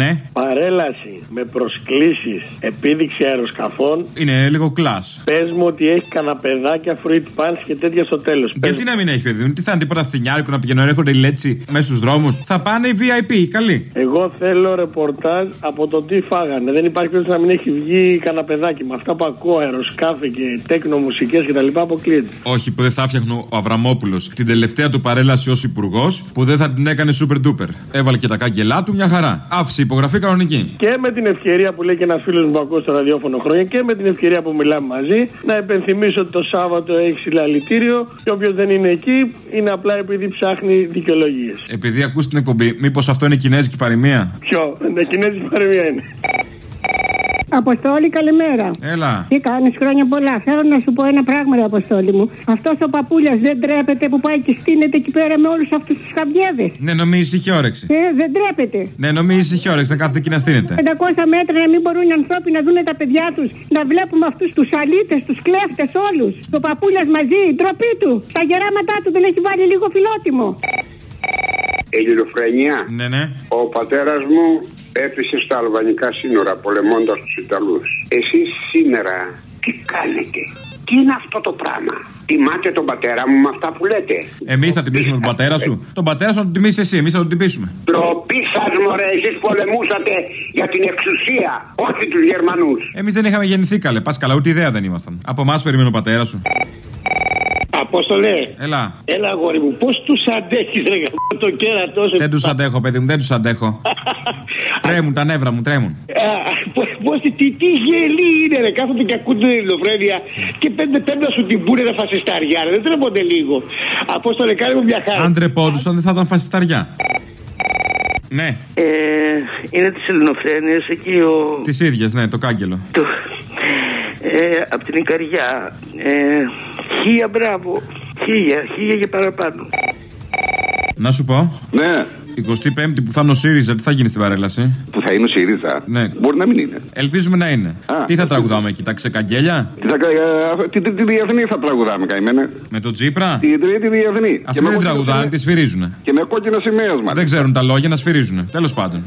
Ναι. Παρέλαση με προσκλήσεις επίδειξη αεροσκαφών. Είναι λίγο κλα. Πες μου ότι έχει καναπεδάκια, fruit punch και τέτοια στο τέλος. Γιατί να μην έχει παιδί μου, τι θα είναι τίποτα φθινιάρικο να πηγαίνουν έρχονται οι λέτσι μέσα στους δρόμους. Θα πάνε οι VIP, καλή. Εγώ θέλω ρεπορτάζ από το τι φάγανε. Δεν υπάρχει περίπτωση να μην έχει βγει καναπεδάκι. Με αυτά που ακούω, αεροσκάφη και τέκνο μουσικές κτλ. αποκλείεται. Όχι, που δεν θα φτιάχνω ο Αβραμόπουλος την τελευταία του παρέλαση ως υπουργός που δεν θα την έκανε super duper. Έβαλε και τα κάγκελά του μια χαρά. Άφησε υπογραφή κανονική. Και με την ευκαιρία που λέει και ένας φίλος μου που ακούω στο ραδιόφωνο χρόνια και με την ευκαιρία που μιλάμε μαζί να υπενθυμίσω ότι το Σάββατο έχεις συλλαλητήριο και όποιος δεν είναι εκεί είναι απλά επειδή ψάχνει δικαιολογίες. Επειδή ακούς την εκπομπή, μήπως αυτό είναι κινέζικη παροιμία; Ποιο, είναι κινέζικη παροιμία είναι. Αποστόλη, καλημέρα. Έλα. Τι κάνεις, χρόνια πολλά. Θέλω να σου πω ένα πράγμα, ρε Αποστόλη μου. Αυτός ο παππούλιας δεν τρέπεται που πάει και στείνεται εκεί πέρα με όλους αυτούς τους χαβιέδε. Ναι, νομίζει είχε όρεξη. Ε, δεν τρέπεται. Ναι, νομίζει είχε όρεξη να κάθεται εκεί να στείνεται. 500 μέτρα να μην μπορούν οι άνθρωποι να δουν τα παιδιά τους. Να βλέπουμε αυτούς τους αλήτες, τους κλέφτες όλους. Το παππούλιας μαζί, η ντροπή του. Τα γεράματά του δεν έχει βάλει λίγο φιλότιμο. Ελληνοφρενιά. Ναι, ναι. Ο πατέρας μου έφυγε στα αλβανικά σύνορα πολεμώντας τους Ιταλούς. Εσείς σήμερα τι κάνετε; Τι είναι αυτό το πράγμα; Τιμάτε τον πατέρα μου με αυτά που λέτε. Εμείς θα τιμήσουμε τον πατέρα σου. Τον πατέρα σου θα τον τιμήσεις εσύ. Εμείς θα τον τιμήσουμε. Τροπή σα, μωρέ. Εσείς πολεμούσατε για την εξουσία, όχι τους Γερμανούς. Εμείς δεν είχαμε γεννηθεί καλέ. Πας καλά, ούτε ιδέα δεν ήμασταν. Από εμάς περιμένει ο πατέρας σου. Απόστολε, Έλα. έλα αγόρι μου, πώς τους αντέχεις, ρε γαμώ, το κέρατό σου. Δεν τους αντέχω, παιδί μου, δεν τους αντέχω. τρέμουν τα νεύρα μου, τρέμουν. Πώς τι, τι γελί είναι, ρε. Κάθονται και ακούν την ελληνοφρένεια και πέντε πέντε σου την πούνε ρε φασισταριά, ρε. Δεν τρέπονται λίγο. Απόστολε, κάνε μου μια χάρη. Αν τρεπόντουσαν δεν θα ήταν φασισταριά. Ναι, Ε, είναι της Ελληνοφρένειας εκεί ο. τις ίδιες, ναι, το κάγκελο. Το, ε, από την Ικαριά. Ε, χίλια μπράβο. Χίλια, χίλια και παραπάνω. Να σου πω, Ναι, 25η που θα είναι ο ΣΥΡΙΖΑ, τι θα γίνει στην παρέλαση; που θα είναι ο ΣΥΡΙΖΑ; Ναι. Μπορεί να μην είναι. Ελπίζουμε να είναι. Α. τι θα τραγουδάμε εκεί, τα ξεκαγγέλια; Τι θα, ε, τι, τι, τι διεθνή θα τραγουδάμε καημένα. Με το Τζίπρα; Την τρίτη διεθνή. Αυτοί με δεν κόκκινα τραγουδάνε, σημαία- τη σφυρίζουν. Και με κόκκινα σημαία μα. Δεν ξέρουν τα λόγια να σφυρίζουν. Τέλος πάντων.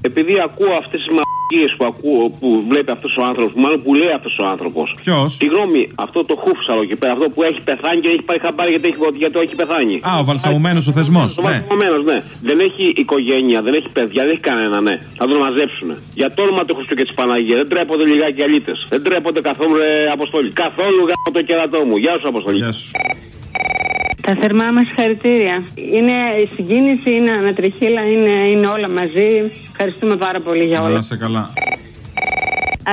Επειδή ακούω αυτές τις μαγικίε που, ακούω, που βλέπει αυτός ο άνθρωπος, μάλλον που λέει αυτός ο άνθρωπος. Ποιος; Συγγνώμη, αυτό το χούφσαλο εκεί πέρα, αυτό που έχει πεθάνει και έχει πάρει χαμπάρι γιατί, έχει, γιατί έχει πεθάνει. Α, ο βαλσαμωμένος ο θεσμός. Ο Ναι. βασιλεμένο, ναι. Δεν έχει οικογένεια, δεν έχει παιδιά, δεν έχει κανένα, ναι. Θα τον μαζέψουν. Για το όνομα του Χριστού και της Παναγίας. Δεν τρέπονται λιγάκι οι αλήτες. Δεν τρέπονται καθόλου ρε, Αποστόλη. Καθόλου γάμο το κερατό μου. Γεια σου, Αποστόλη. Γεια σου. Τα θερμά μας συγχαρητήρια. Είναι η συγκίνηση, είναι ανατριχίλα, είναι, είναι όλα μαζί. Ευχαριστούμε πάρα πολύ για όλα. Να σε καλά.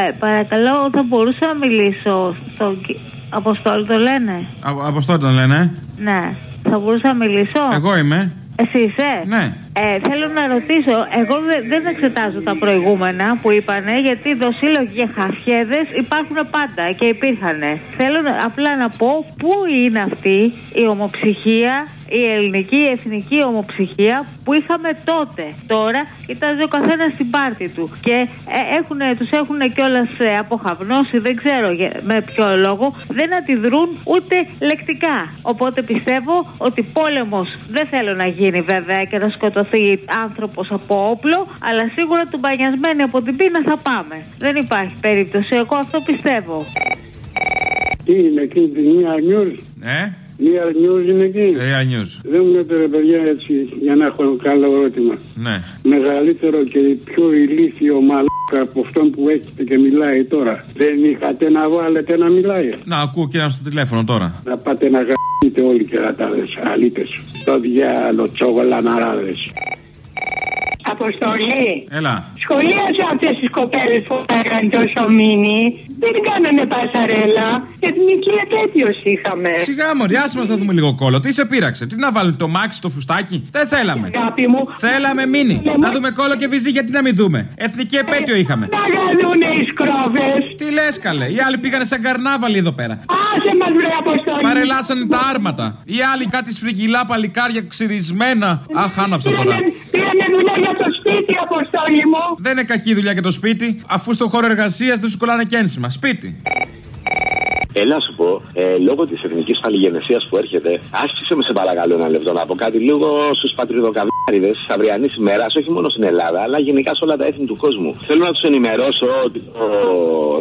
Ε, παρακαλώ, θα μπορούσα να μιλήσω στον κυ- Αποστόλη, το λένε; Α- Αποστόλη τον λένε. Ναι. Θα μπορούσα να μιλήσω; Εγώ είμαι. Εσύ είσαι; Ναι. Ε, θέλω να ρωτήσω, εγώ δε- δεν εξετάζω τα προηγούμενα που είπανε, γιατί δοσύλλογοι και χαφιέδες υπάρχουν πάντα και υπήρχαν. Θέλω να- απλά να πω πού είναι αυτή η ομοψυχία, η ελληνική, η εθνική ομοψυχία που είχαμε τότε. Τώρα κοιτάζει ο καθένας στην πάρτη του και ε, έχουν, τους έχουν κιόλας αποχαυνώσει, δεν ξέρω για- με ποιο λόγο, δεν αντιδρούν ούτε λεκτικά. Οπότε πιστεύω ότι πόλεμος δεν θέλω να γίνει βέβαια και να σκοτωθεί άνθρωπος από όπλο, αλλά σίγουρα του μπανιασμένοι από την πείνα θα πάμε. Δεν υπάρχει περίπτωση, εγώ αυτό πιστεύω. Τι είναι εκεί, τη Νέα News. Ε, Νέα News είναι εκεί; ε, News. Δεν μου λέτε ρε παιδιά έτσι για να έχω καλό ερώτημα. Ναι. Μεγαλύτερο και πιο ηλίθιο μαλάκα από αυτόν που έχετε και μιλάει τώρα. Δεν είχατε να βάλετε να μιλάει. Να ακούω και ένα στο τηλέφωνο τώρα. Να πάτε να γαμπείτε όλοι και ρατάδες, αλήτες. Το διάλο, τσογολαναράδες. Αποστολή. Έλα. Σχολίασα αυτές τις κοπέλες που έκαναν τόσο μήνυ. Δεν κάνανε πασαρέλα. Εθνική επέτειο είχαμε. Σιγά μωρή, άσε μας να δούμε λίγο κόλλο. Τι σε πείραξε, τι να βάλουν το μάξι στο φουστάκι; Δεν θέλαμε. Αγάπη μου. Θέλαμε μήνυ. Να δούμε κόλλο και βυζί, γιατί να μην δούμε. Εθνική επέτειο είχαμε. Να γαλούνε οι σκρόβες. Τι λες, καλέ. Οι άλλοι πήγανε σαν καρνάβαλοι εδώ πέρα. Άσε μας βρε αποστολή. Παρελάσανε τα άρματα. Οι άλλοι κάτι σφριγγυλά παλικάρια ξυρισμένα. Αχ, άναψα τώρα. Πήραμε δουλειά για το σπίτι, αποστολή μου. Δεν είναι κακή δουλειά για το σπίτι, αφού στο χώρο εργασίας δεν σου κολλάνε και ένσημα. Σπίτι. Έλα σου πω, ε, λόγω της εθνικής παλιγενεσία που έρχεται, άσκησε με σε παρακαλώ ένα λεπτό να πω κάτι λίγο στους πατριδοκαβιάριδε τη αυριανή ημέρα, όχι μόνο στην Ελλάδα, αλλά γενικά σε όλα τα έθνη του κόσμου. Θέλω να τους ενημερώσω ότι το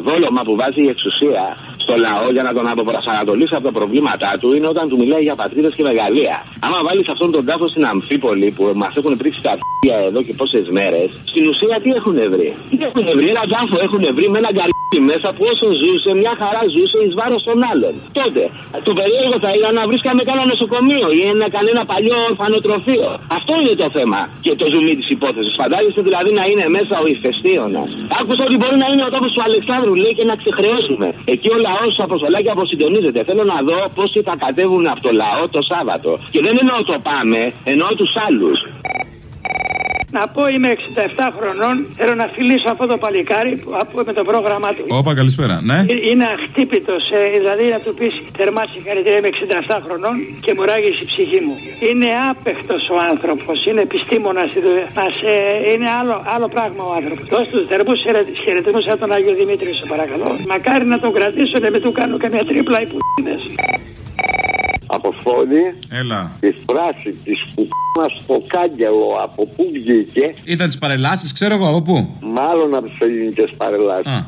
δόλωμα που βάζει η εξουσία στο λαό για να τον αποπροσανατολίσει από τα προβλήματά του είναι όταν του μιλάει για πατρίδες και μεγαλεία. Άμα βάλεις αυτόν τον τάφο στην Αμφίπολη που μας έχουν πρίξει τα αρχεία εδώ και πόσες μέρες, στην ουσία τι έχουν βρει; Τι έχουν βρει, ένα τάφο έχουν βρει με ένα γκαρί μέσα που όσο ζούσε, μια χαρά ζούσε εις βάρος των άλλων. Τότε, το περίεργο θα ήταν να βρίσκαμε κανένα νοσοκομείο ή ένα, κανένα παλιό ορφανοτροφείο. Αυτό είναι το θέμα και το ζουμί της υπόθεσης. Φαντάζεστε δηλαδή να είναι μέσα ο ηφαιστείωνας. Άκουσα ότι μπορεί να είναι ο τόπος του Αλεξάνδρου, λέει και να ξεχρεώσουμε. Εκεί ο λαός του Αποστολάκη αποσυντονίζεται. Θέλω να δω πόσοι θα κατέβουν από το λαό το Σάββατο. Και δεν εννοώ το πάμε, εννοώ τους άλλους. Να πω είμαι 67 χρονών. Θέλω να φιλήσω αυτό το παλικάρι που που με το πρόγραμμά του. Όπα, καλησπέρα. Ναι. Ε, Είναι αχτύπητος, δηλαδή να του πεις θερμά συγχαρητήρια. Είμαι 67 χρονών και μου ράγει η ψυχή μου. Είναι άπεχτος ο άνθρωπος, είναι επιστήμονας. Είναι άλλο, άλλο πράγμα ο άνθρωπος. Δώσ' τους θερμούς χαιρετισμούς από τον Άγιο Δημήτρη, σε παρακαλώ. Μακάρι να τον κρατήσω να μην του κάνω καμία τρίπλα οι πουθίνες. Αποστόλη, Έλα. η φράση τη κουπίνα στο κάγκελο από πού βγήκε, Ήταν τις παρελάσεις, ξέρω εγώ από πού. μάλλον από τις ελληνικές παρελάσεις.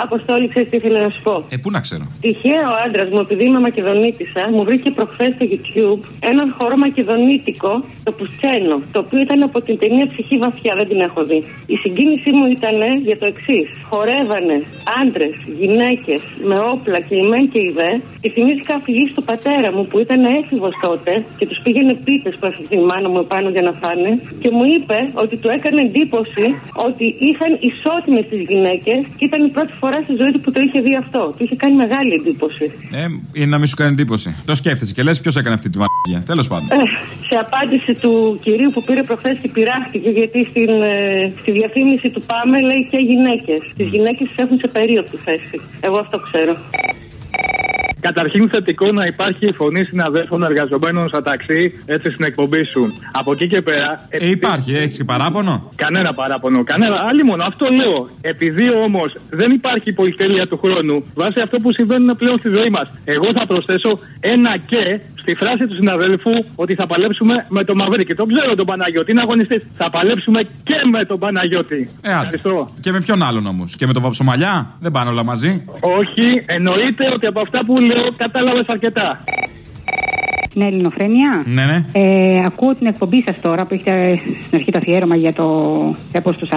Α, Αποστόλη, ξέρεις τι ήθελα να σου πω; ε, πού να ξέρω; Τυχαία ο άντρας μου, επειδή είμαι Μακεδονίτησα, μου βρήκε προχθές στο YouTube έναν χώρο μακεδονίτικο, το Πουστσένο, το οποίο ήταν από την ταινία Ψυχή Βαθιά, δεν την έχω δει. Η συγκίνησή μου ήταν για το εξής. Χορεύανε άντρες, γυναίκες, με όπλα και η μεν και η δε, και θυμήθηκα αφηγήσει του πατέρα μου που ήταν έφηβος τότε και τους πήγαινε πίτες που έφυγε η μάνα μου επάνω για να φάνε, και μου είπε ότι του έκανε εντύπωση ότι είχαν ισότιμες τις γυναίκες και ήταν η πρώτη φορά στη ζωή του που το είχε δει αυτό. Του είχε κάνει μεγάλη εντύπωση. Ε, είναι να μην σου κάνει εντύπωση. Το σκέφτεσαι και λες ποιος έκανε αυτή τη μαγεία. Τέλος πάντων. Ε, σε απάντηση του κυρίου που πήρε προχθές και πειράχτηκε, γιατί στην, ε, στη διαφήμιση του Πάμε λέει και γυναίκες. Τις γυναίκες τις έχουν σε περίοπτη θέση. Εγώ αυτό ξέρω. Καταρχήν θετικό να υπάρχει η φωνή συναδέλφων εργαζομένων στα ταξί έτσι στην εκπομπή σου. Από εκεί και πέρα. Ε, υπάρχει, έχεις και παράπονο; Κανένα παράπονο. Κανένα. Άλλη μόνο. Αυτό λέω. Επειδή όμως δεν υπάρχει πολυτέλεια του χρόνου βάσει αυτό που συμβαίνει πλέον στη ζωή μας. Εγώ θα προσθέσω ένα και στη φράση του συναδέλφου ότι θα παλέψουμε με τον Μαυρίκη. Τον ξέρω τον Παναγιώτη. Είναι αγωνιστής. Θα παλέψουμε και με τον Παναγιώτη. Ε, άντε. Και με ποιον άλλον όμως; Και με το Βαψομαλιά; Δεν πάνε όλα μαζί. Όχι, εννοείται ότι από αυτά που λέω κατάλαβες αρκετά. Ναι, Ελληνοφρένια. Ναι, ναι. Ε, ακούω την εκπομπή σας τώρα που έχετε στην αρχή το αφιέρωμα για το έπο του 40.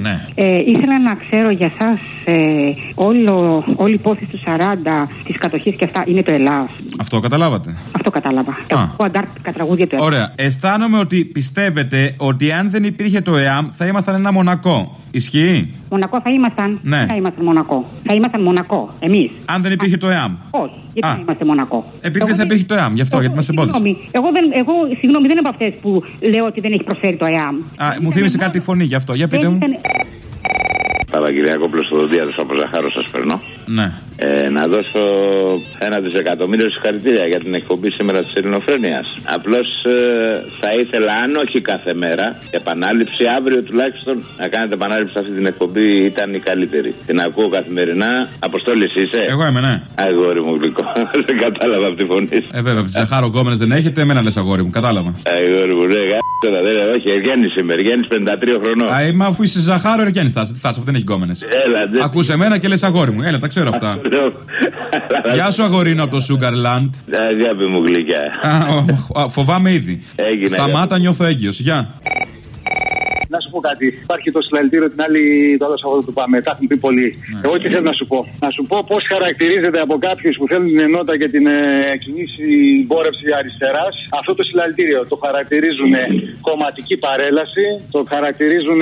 Ναι. Ε, ήθελα να ξέρω για εσά ε, όλο, όλη η υπόθεση του 40 τη κατοχή και αυτά είναι το Ελλάς; Αυτό καταλάβατε. Αυτό κατάλαβα. Εγώ αντάρτηκα τραγούδια του Ωραία. Αισθάνομαι ότι πιστεύετε ότι αν δεν υπήρχε το ΕΑΜ θα ήμασταν ένα μονακό. Ισχύει; Μονακό θα ήμασταν. Ναι. Θα ήμασταν Μονακό. Θα ήμασταν Μονακό. Εμείς. Αν δεν υπήρχε το ΕΑΜ. Όχι. Γιατί Α. δεν είμαστε Μονακό. Επειδή δεν θα υπήρχε το ΕΑΜ, γι' αυτό, γιατί μα εμπόδισε. Συγγνώμη. Εγώ, δεν, εγώ, συγγνώμη, δεν είμαι από αυτές που λέω ότι δεν έχει προσφέρει το ΕΑΜ. Α, μου θύμισε κάτι τη φωνή γι' αυτό. Για πείτε μου. Σαββαγγελιακό Πλωστοδοντίαδο από Ζαχάρο σας περνώ. Ναι. Ε, να δώσω ένα δισεκατομμύριο συγχαρητήρια για την εκπομπή σήμερα της Ελληνοφρένειας. Απλώς ε, θα ήθελα, αν όχι κάθε μέρα, επανάληψη αύριο τουλάχιστον να κάνετε επανάληψη αυτή την εκπομπή ήταν η καλύτερη. Την ακούω καθημερινά. Αποστόλη είσαι; Εγώ είμαι, ναι. Αγόρι μου γλυκό. δεν κατάλαβα από τη φωνή σου. Ε, βέβαια, από τι Ζαχάρο γκόμενες δεν έχετε, εμένα λες αγόρι μου, κατάλαβα. Αγόρι μου, ναι, γα***τα, δεν όχι, Εργένη είμαι, Εργένη 53 χρονών. Α, είμαι αφού είσαι Ζαχάρο, εργένει θα είσαι, αφού δεν έχει γκόμενες. Έλα, ναι. Ακούσε εμένα και λες αγόρι μου, έλα, τα ξέρω αυτά. Γεια σου αγορίνο από το Sugarland. Αγάπη μου γλυκιά. Α, ο- ο- Φοβάμαι ήδη. Έγινε, Σταμάτα, νιώθω έγκυος. Γεια. Να σου πω κάτι. Υπάρχει το συλλαλητήριο την άλλη το άλλο Σαββατό που πάμε. Τα έχουν πει πολλοί. Εγώ τι θέλω να σου πω. Να σου πω πώς χαρακτηρίζεται από κάποιους που θέλουν την ενότητα και την ε, κοινή συμπόρευση αριστεράς αυτό το συλλαλητήριο. Το χαρακτηρίζουν κομματική παρέλαση, το χαρακτηρίζουν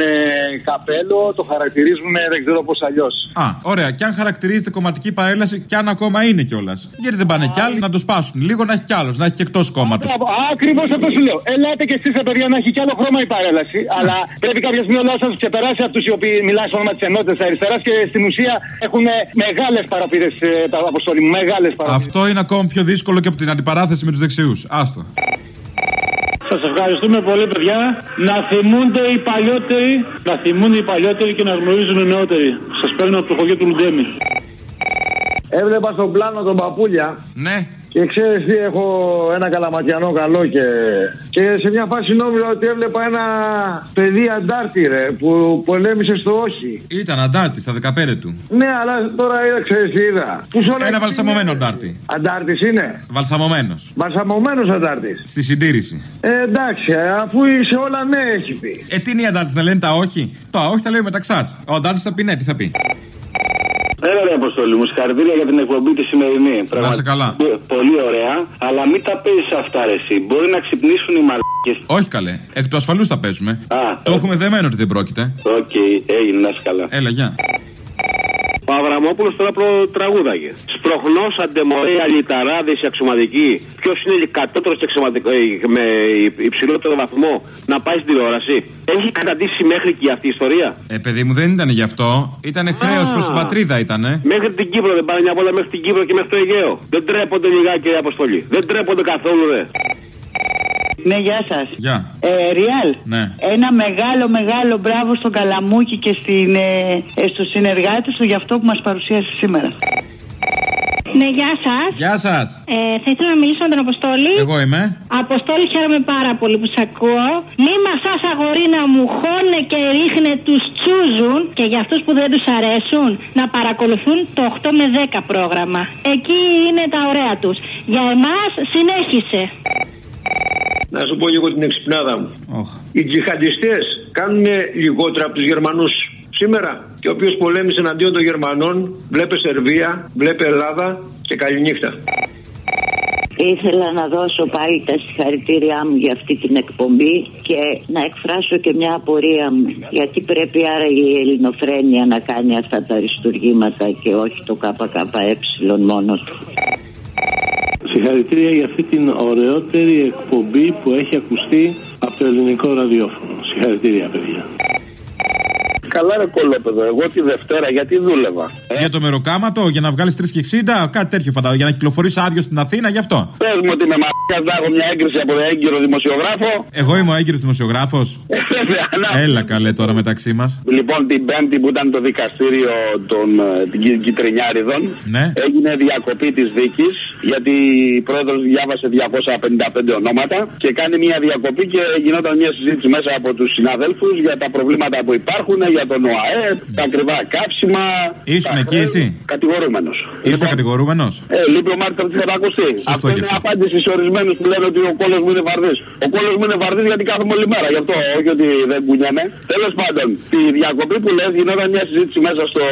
καπέλο, το χαρακτηρίζουν δεν ξέρω πώς αλλιώς. Α, ωραία. Και αν χαρακτηρίζεται κομματική παρέλαση, κι αν ακόμα είναι κιόλας. Γιατί δεν πάνε κι άλλοι να το σπάσουν. Λίγο να έχει κι άλλος, να έχει και εκτός κόμματος. Ακριβώς αυτό σου λέω. Ελάτε και εσείς, παιδιά, να έχει κι άλλο χρώμα η παρέλαση. Αλλά πρέπει κάποια στιγμή ο λαό να του ξεπεράσει αυτούς οι οποίοι μιλάνε στο όνομα της ενότητας της αριστεράς και στην ουσία έχουν μεγάλες παραπήρε αποστολή. Μεγάλες παραπήρε. Αυτό είναι ακόμα πιο δύσκολο και από την αντιπαράθεση με τους δεξιούς. Άστο. Σας ευχαριστούμε πολύ, παιδιά. Να θυμούνται οι παλιότεροι, να θυμούνται οι παλιότεροι και να γνωρίζουν οι νεότεροι. Σας παίρνω από το χωριό του Λουντέμι. Έβλεπα στον πλάνο τον παπούλια. Ναι. Και ξέρεις τι, έχω ένα καλαματιανό καλό και. Και σε μια φάση νόμιζα ότι έβλεπα ένα παιδί αντάρτη, ρε, που πολέμησε στο όχι. Ήταν αντάρτη στα 15 του. Ναι, αλλά τώρα είδα, ξέρεις τι είδα. Που σε όλα Ένα έχει βαλσαμωμένο γίνει. αντάρτη. Αντάρτης είναι. Βαλσαμωμένος. Βαλσαμωμένος αντάρτης. Στη συντήρηση. Ε, εντάξει, ε, αφού σε όλα ναι έχει πει. Ε, τι είναι οι αντάρτες να λένε τα όχι; Τα όχι τα λέει μεταξάς. Ο αντάρτης θα πει ναι, τι θα πει. Έλα ρε Αποστολή μου, συγχαρητήρια για την εκπομπή τη σημερινή. Να είσαι καλά. Πολύ ωραία, αλλά μην τα παίζεις αυτά ρε εσύ. Μπορεί να ξυπνήσουν οι μαλακές. Όχι καλέ. Εκ του ασφαλούς τα παίζουμε. Α, Το έχουμε δεμένο ότι δεν πρόκειται. Οκ, έγινε, να είσαι καλά. Έλα, γεια. Ο Αβραμόπουλο τώρα προτραγούδαγε. Σπροχνός αντεμορέ αλυταράδε η αξιωματική. Ποιος είναι κατώτερος και αξιωματικό ε, με υψηλότερο βαθμό να πάει στην τηλεόραση; Έχει καταντήσει μέχρι και αυτή η ιστορία; Ε, παιδί μου, δεν ήταν γι' αυτό. Ήταν χρέος προς την πατρίδα, ήτανε. Μέχρι την Κύπρο δεν πάνε μια βόλτα μέχρι την Κύπρο και μέχρι το Αιγαίο. Δεν τρέπονται λιγάκι η αποστολή. Δεν τρέπονται καθόλου ρε. Ναι, γεια σας. Γεια. Ε, Ριάλ. Ναι. Ένα μεγάλο μεγάλο μπράβο στον Καλαμούκη και στην, ε, ε, στους συνεργάτες του για αυτό που μας παρουσίασε σήμερα. Ναι, γεια σας. Γεια σας. Ε, θα ήθελα να μιλήσω με τον Αποστόλη. Εγώ είμαι. Αποστόλη, χαίρομαι πάρα πολύ που σε ακούω. Μη μασά αγορίνα μου, χώνε και ρίχνε τους τσούζουν και για αυτούς που δεν τους αρέσουν να παρακολουθούν το 8 με 10 πρόγραμμα. Εκεί είναι τα ωραία τους. Για εμάς συνέχισε. Να σου πω λίγο την εξυπνάδα μου. Οι τζιχαντιστές κάνουν λιγότερα από τους Γερμανούς σήμερα. Και ο οποίος πολέμησε εναντίον των Γερμανών, βλέπε Σερβία, βλέπε Ελλάδα και καληνύχτα. Ήθελα να δώσω πάλι τα συγχαρητήριά μου για αυτή την εκπομπή και να εκφράσω και μια απορία μου. Γιατί πρέπει άρα η ελληνοφρένεια να κάνει αυτά τα αριστουργήματα και όχι το ΚΚΕ μόνο του. Συγχαρητήρια για αυτή την ωραιότερη εκπομπή που έχει ακουστεί από το ελληνικό ραδιόφωνο. Συγχαρητήρια, παιδιά. Καλά, ρε κολόπεδο. Εγώ τη Δευτέρα γιατί δούλευα. Για το μεροκάματο, για να βγάλεις 3 και 60, κάτι τέτοιο φαντάζομαι. Για να κυκλοφορείς άδειο στην Αθήνα, γι' αυτό. Πες μου ότι με μαλάκα θα έχω μια έγκριση από τον έγκυρο δημοσιογράφο. Εγώ είμαι ο έγκυρος δημοσιογράφος. Ε, βέβαια, να. Έλα καλέ τώρα μεταξύ μας. Λοιπόν, την Πέμπτη που ήταν το δικαστήριο των ε, Κιτρινιάριδων, Ναι. έγινε διακοπή της δίκης γιατί η πρόεδρος διάβασε 255 ονόματα και κάνει μια διακοπή και γινόταν μια συζήτηση μέσα από τους συναδέλφους για τα προβλήματα που υπάρχουν, για τον ΟΑΕ, τα ακριβά καύσιμα. Ήσουν τα εκεί χρέη. εσύ; Κατηγορούμενος. Ήσουν κατηγορούμενος; Ε, λείπει ο Μάρτιν από της Θερακοστή. Σωστό Αυτό και είναι αυτό. απάντηση σε ορισμένους που λένε ότι ο κόλος μου είναι βαρδί. Ο κόλος μου είναι βαρδί γιατί κάθομαι όλη μέρα. Γι' αυτό, όχι ότι δεν κουνιέμαι. Τέλος πάντων, τη διακοπή που λες γινόταν μια συζήτηση μέσα, στο...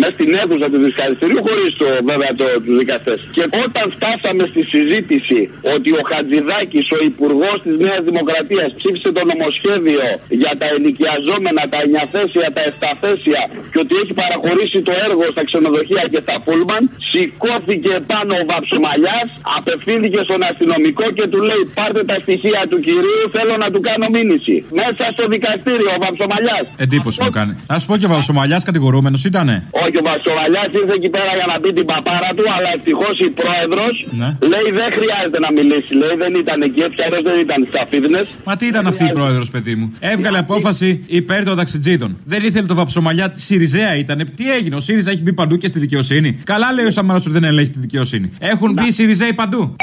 μέσα στην αίθουσα του δικαστηρίου, χωρίς το, βέβαια το, τους δικαστές. Και όταν φτάσαμε στη συζήτηση ότι ο Χατζηδάκης, ο υπουργός της Νέας Δημοκρατίας, ψήφισε το νομοσχέδιο για τα ενοικιαζόμενα, τα εννιαθέσια, τα εφταθέσια και ότι έχει παραχωρήσει το έργο στα ξενοδοχεία και στα πούλμαν, σηκώθηκε πάνω ο Βαψομαλιάς, απευθύνθηκε στον αστυνομικό και του λέει: Πάρτε τα στοιχεία του κυρίου, θέλω να του κάνω μήνυση. Μέσα στο δικαστήριο, ο Βαψομαλιάς. Εντύπωση μου κάνει. Α σου πω και ο Βαυσομαλιά κατηγορούμενος ήτανε. Όχι, ο Βαψομαλιάς ήρθε εκεί πέρα για να πει την παπάρα του, αλλά ευτυχώς η πρόεδρος Ναι. λέει: Δεν χρειάζεται να μιλήσει. Λέει: Δεν ήταν εκεί, έτσι αλλιώς δεν ήταν στι αφίδνε. Μα τι ήταν αυτή η πρόεδρος, παιδί μου. Έβγαλε απόφαση υπέρ των ταξιτζίδων. Δεν ήθελε το Βαψομαλιά, Σιριζέα ήταν. Τι έγινε, ο ΣΥΡΙΖΑ έχει μπει παντού και στη δικαιοσύνη; Καλά λέει ο Σαμαρά ότι δεν ελέγχει τη δικαιοσύνη. Έχουν μπει οι Σιριζέοι παντού.